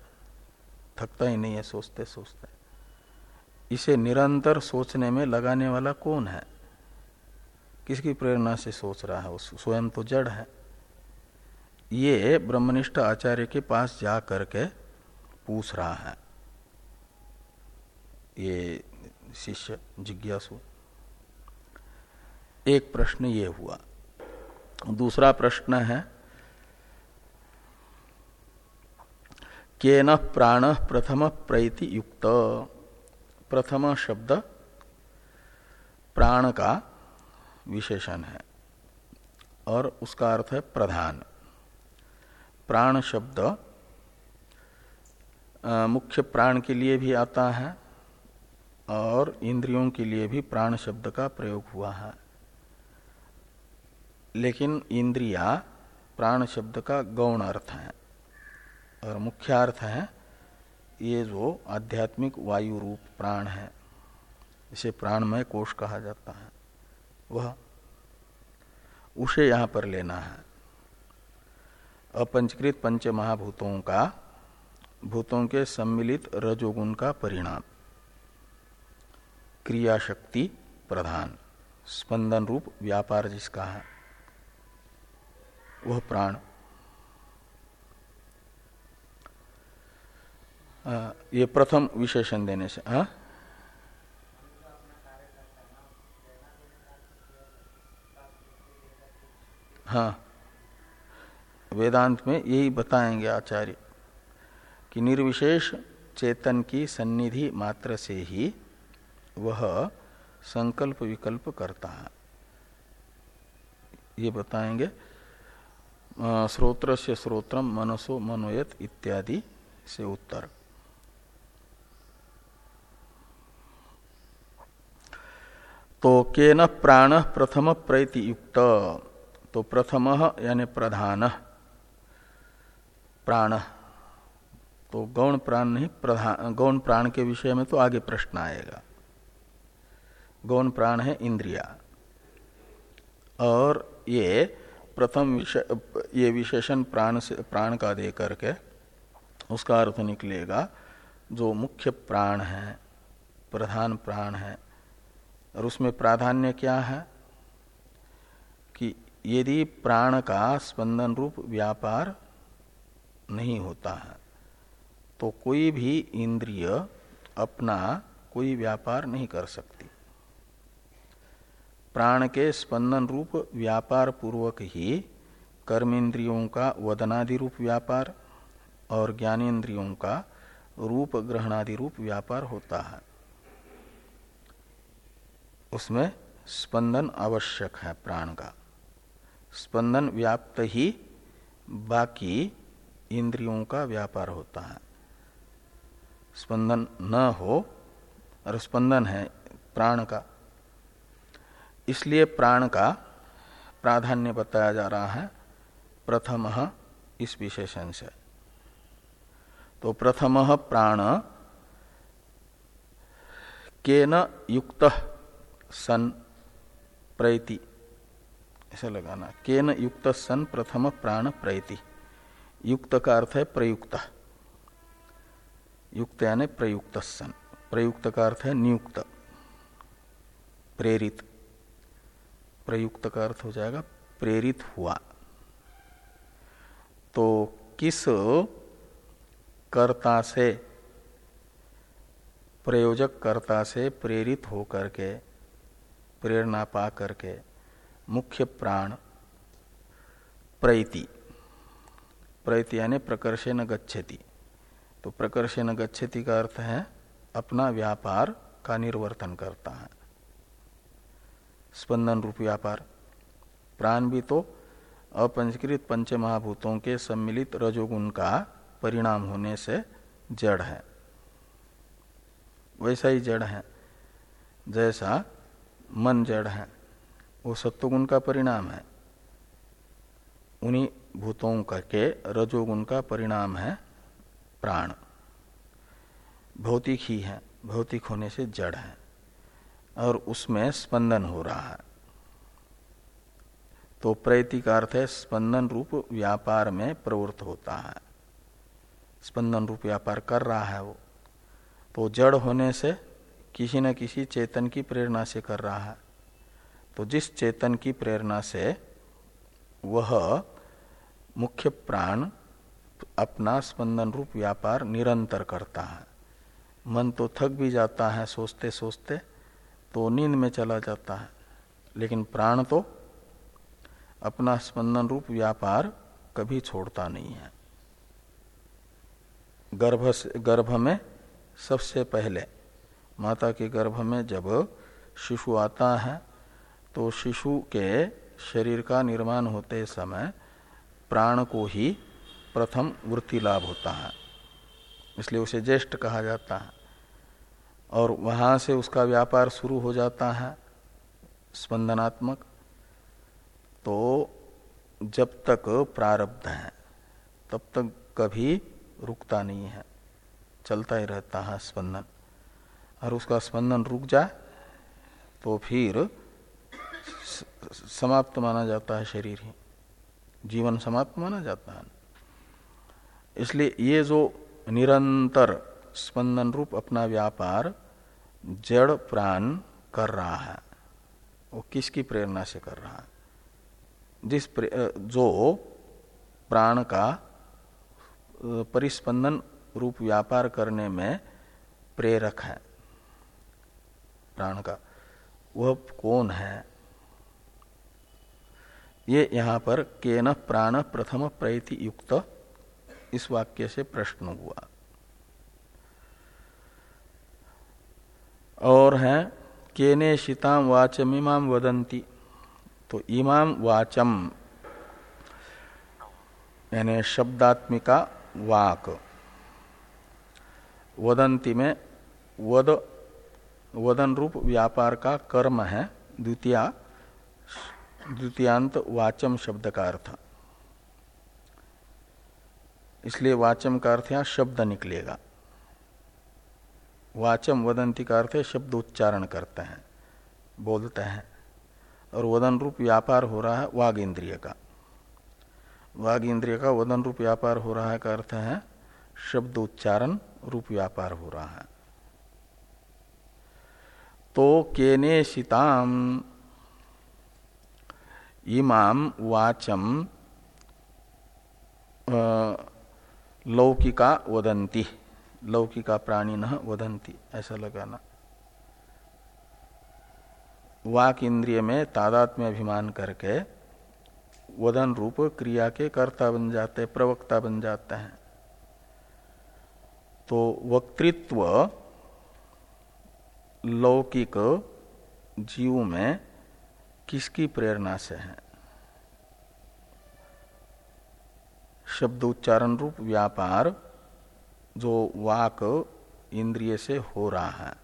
थकता ही नहीं है, सोचते सोचते। इसे निरंतर सोचने में लगाने वाला कौन है? किसकी प्रेरणा से सोच रहा है? वो स्वयं तो जड़ है। ये ब्रह्मनिष्ठ आचार्य के पास जा करके पूछ रहा है ये शिष्य जिज्ञासु। एक प्रश्न ये हुआ। दूसरा प्रश्न है, केन प्राण प्रथम प्रैति युक्त? प्रथम शब्द प्राण का विशेषण है और उसका अर्थ है प्रधान। प्राण शब्द मुख्य प्राण के लिए भी आता है। और इंद्रियों के लिए भी प्राण शब्द का प्रयोग हुआ है। लेकिन इंद्रिया प्राण शब्द का गौण अर्थ है और मुख्य अर्थ है ये जो आध्यात्मिक वायु रूप प्राण है। इसे प्राणमय कोष कहा जाता है। वह उसे यहाँ पर लेना है। अपंचकृत पंच महाभूतों का, भूतों के सम्मिलित रजोगुण का परिणाम। क्रिया शक्ति प्रधान। स्पंदन रूप व्यापार जिसका है, वह प्राण। ये प्रथम विशेषण देने से हा? हाँ। वेदांत में यही बताएँगे आचार्य कि निर्विशेष चेतन की सन्निधि मात्र से ही वह संकल्प विकल्प करता है। ये बताएँगे श्रोत्र से श्रोत्रम मनसो मनोयत इत्यादि से उत्तर। तो केन प्राण प्रथम प्रैति युक्त तो प्रथम यानी प्रधान। प्राण तो गौण प्राण नहीं प्रधान गौण प्राण के विषय में तो आगे प्रश्न आएगा। गौण प्राण है इंद्रिया। और ये प्रथम विषय ये विशेषण प्राण से, प्राण का दे करके उसका अर्थ निकलेगा, जो मुख्य प्राण है, प्रधान प्राण है, और उसमें प्राधान्य क्या है? कि यदि प्राण का स्पंदन रूप व्यापार नहीं होता है तो कोई भी इंद्रिय अपना कोई व्यापार नहीं कर सकती। प्राण के स्पंदन रूप व्यापार पूर्वक ही कर्मेंद्रियों का वदनादि रूप व्यापार और ज्ञानेन्द्रियों का रूप ग्रहणादि रूप व्यापार होता है। उसमें स्पंदन आवश्यक है प्राण का। स्पंदन व्याप्त ही बाकी इंद्रियों का व्यापार होता है। स्पंदन न हो और स्पंदन है प्राण का। इसलिए प्राण का प्राधान्य बताया जा रहा है। प्रथम इस विशेषण से। तो प्रथम प्राण के न युक्त सन प्रैति। ऐसा लगाना। केन युक्त सन प्रथम प्राण प्रैति। युक्त का अर्थ है प्रयुक्त। युक्त यानी प्रयुक्त सन। प्रयुक्त का अर्थ है नियुक्त। प्रेरित। प्रयुक्त का अर्थ हो जाएगा प्रेरित हुआ। तो किस कर्ता से, प्रयोजक कर्ता से प्रेरित होकर के, प्रेरणा पा करके मुख्य प्राण प्रैति प्रैति यानी प्रकर्षे न गच्छति। तो प्रकर्षे न गच्छति का अर्थ है अपना व्यापार का निर्वर्तन करता है। स्पंदन रूप व्यापार। प्राण भी तो अपंचकृत पंच महाभूतों के सम्मिलित रजोगुण का परिणाम होने से जड़ है। वैसा ही जड़ है। जैसा मन जड़ है, वो सत्वगुण का परिणाम है। उन्हीं भूतों का के रजोगुण का परिणाम है प्राण। भौतिक ही है, भौतिक होने से जड़ है। और उसमें स्पंदन हो रहा है। तो प्रैति का अर्थ है स्पंदन रूप व्यापार में प्रवृत्त होता है। स्पंदन रूप व्यापार कर रहा है वो। तो जड़ होने से किसी न किसी चेतन की प्रेरणा से कर रहा है। तो जिस चेतन की प्रेरणा से वह मुख्य प्राण अपना स्पंदन रूप व्यापार निरंतर करता है। मन तो थक भी जाता है सोचते सोचते तो नींद में चला जाता है। लेकिन प्राण तो अपना स्पंदन रूप व्यापार कभी छोड़ता नहीं है। गर्भ गर्भ में सबसे पहले, माता के गर्भ में जब शिशु आता है तो शिशु के शरीर का निर्माण होते समय प्राण को ही प्रथम वृत्ति लाभ होता है। इसलिए उसे ज्येष्ठ कहा जाता है। और वहाँ से उसका व्यापार शुरू हो जाता है स्पंदनात्मक। तो जब तक प्रारब्ध है, तब तक कभी रुकता नहीं है, चलता ही रहता है स्पंदन। और उसका स्पंदन रुक जाए तो फिर समाप्त माना जाता है शरीर ही। जीवन समाप्त माना जाता है। इसलिए ये जो निरंतर स्पंदन रूप अपना व्यापार जड़ प्राण कर रहा है। वो किसकी प्रेरणा से कर रहा है? जिस जो प्राण का परिस्पंदन रूप व्यापार करने में प्रेरक है। प्राण का। वह कौन है? ये यहाँ पर केन प्राण प्रथम प्रैति युक्त इस वाक्य से प्रश्न हुआ। और है, केने शिताम वाचम इमाम वदंती तो इमाम वाचम यानी शब्दात्मिका वाक। वदंती में वद वदन रूप व्यापार का कर्म है, द्वितीय, द्वितीयांत वाचम शब्द का अर्थ। इसलिए वाचम का अर्थ यहाँ शब्द निकलेगा। वाचम वदंती का अर्थ शब्द उच्चारण करते हैं, बोलते हैं, और वदन रूप व्यापार हो रहा है वाग इंद्रिय का। वाग इंद्रिय का वदन रूप व्यापार हो रहा है का अर्थ है, शब्द उच्चारण रूप व्यापार हो रहा है। तो केने शिताम, इमाम वाचम लौकिका वदंती। लौकिका प्राणी न वदंती ऐसा लगाना। वाक इंद्रिय में तादात्म्य अभिमान करके वदन रूप क्रिया के कर्ता बन जाते, प्रवक्ता बन जाते हैं। तो वक्तृत्व लौकिक जीव में किसकी प्रेरणा से है? शब्द उच्चारण रूप व्यापार जो वाक इंद्रिय से हो रहा है,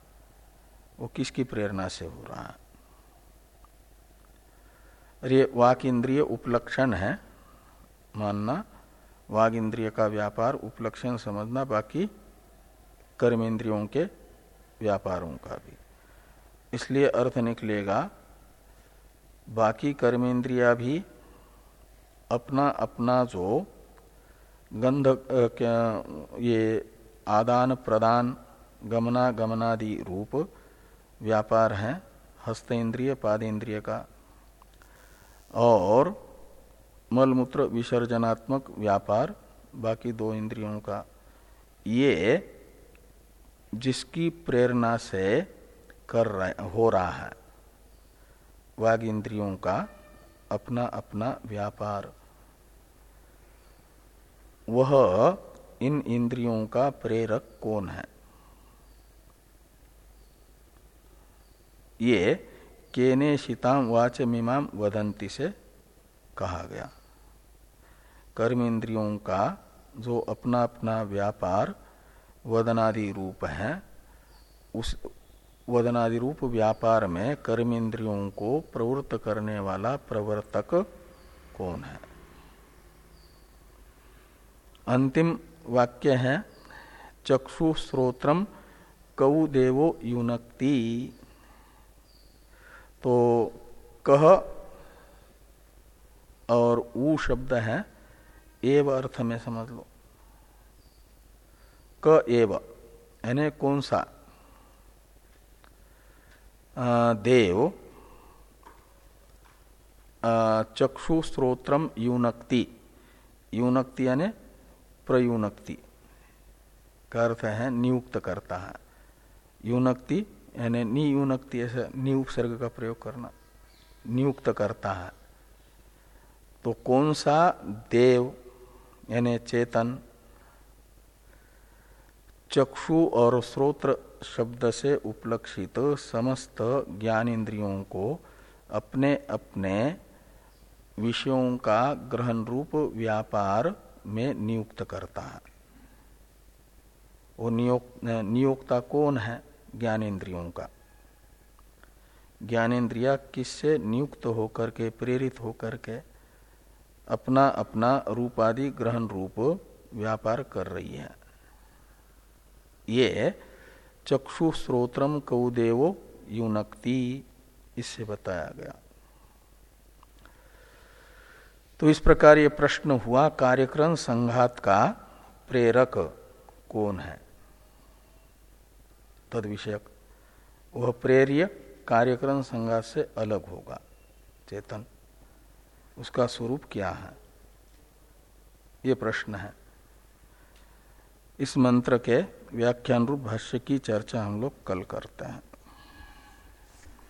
वो किसकी प्रेरणा से हो रहा है? ये वाक इंद्रिय उपलक्षण है मानना। वाग इंद्रिय का व्यापार उपलक्षण समझना, बाकी कर्म इंद्रियों के व्यापारों का भी। इसलिए अर्थ निकलेगा, बाकी कर्मेंद्रिया भी अपना अपना जो गंध ये आदान प्रदान, गमना गमनादि रूप व्यापार है हस्त इंद्रिय पाद इंद्रिय का। और मलमूत्र विसर्जनात्मक व्यापार, बाकी दो इंद्रियों का। ये जिसकी प्रेरणा से कर रहे, हो रहा है वाग इंद्रियों का अपना अपना व्यापार। वह इन इंद्रियों का प्रेरक कौन है? ये केने शीताम वाच मीमाम वदंती से कहा गया। कर्म इंद्रियों का जो अपना अपना व्यापार वदनादि रूप है, उस वदनादि रूप व्यापार में कर्म इंद्रियों को प्रवृत्त करने वाला प्रवर्तक कौन है? अंतिम वाक्य है, चक्षु श्रोत्रम कौ देवो युनक्ति। तो कह और ऊ शब्द है, एव अर्थ में समझ लो। क एव, यानी कौन सा? देव। चक्षु स्त्रोत्रम यूनक्ति। यूनक्ति यानी प्रयुनक्ति। का अर्थ है, नियुक्त करता है। यूनक्ति, यानी नियुनक्ति ऐसा नियुपसर्ग का प्रयोग करना। नियुक्त करता है। तो कौन सा? देव, यानी चेतन। चक्षु और श्रोत्र शब्द से उपलक्षित समस्त ज्ञान इंद्रियों को अपने अपने विषयों का ग्रहण रूप, व्यापार में नियुक्त करता है। वो नियोक्ता कौन है? ज्ञानेन्द्रियों का। ज्ञानेन्द्रिया किससे नियुक्त होकर के, प्रेरित होकर के अपना अपना रूपादि ग्रहण रूप व्यापार कर रही है। ये चक्षु स्रोत्रम कौदेवो युनक्ति, इससे बताया गया। तो इस प्रकार ये प्रश्न हुआ, कार्यक्रम संघात का प्रेरक कौन है? तद विषयक वह प्रेर्य कार्यक्रम संघात से अलग होगा, चेतन। उसका स्वरूप क्या है? ये प्रश्न है। इस मंत्र के व्याख्यान रूप भाष्य की चर्चा हम लोग कल करते हैं।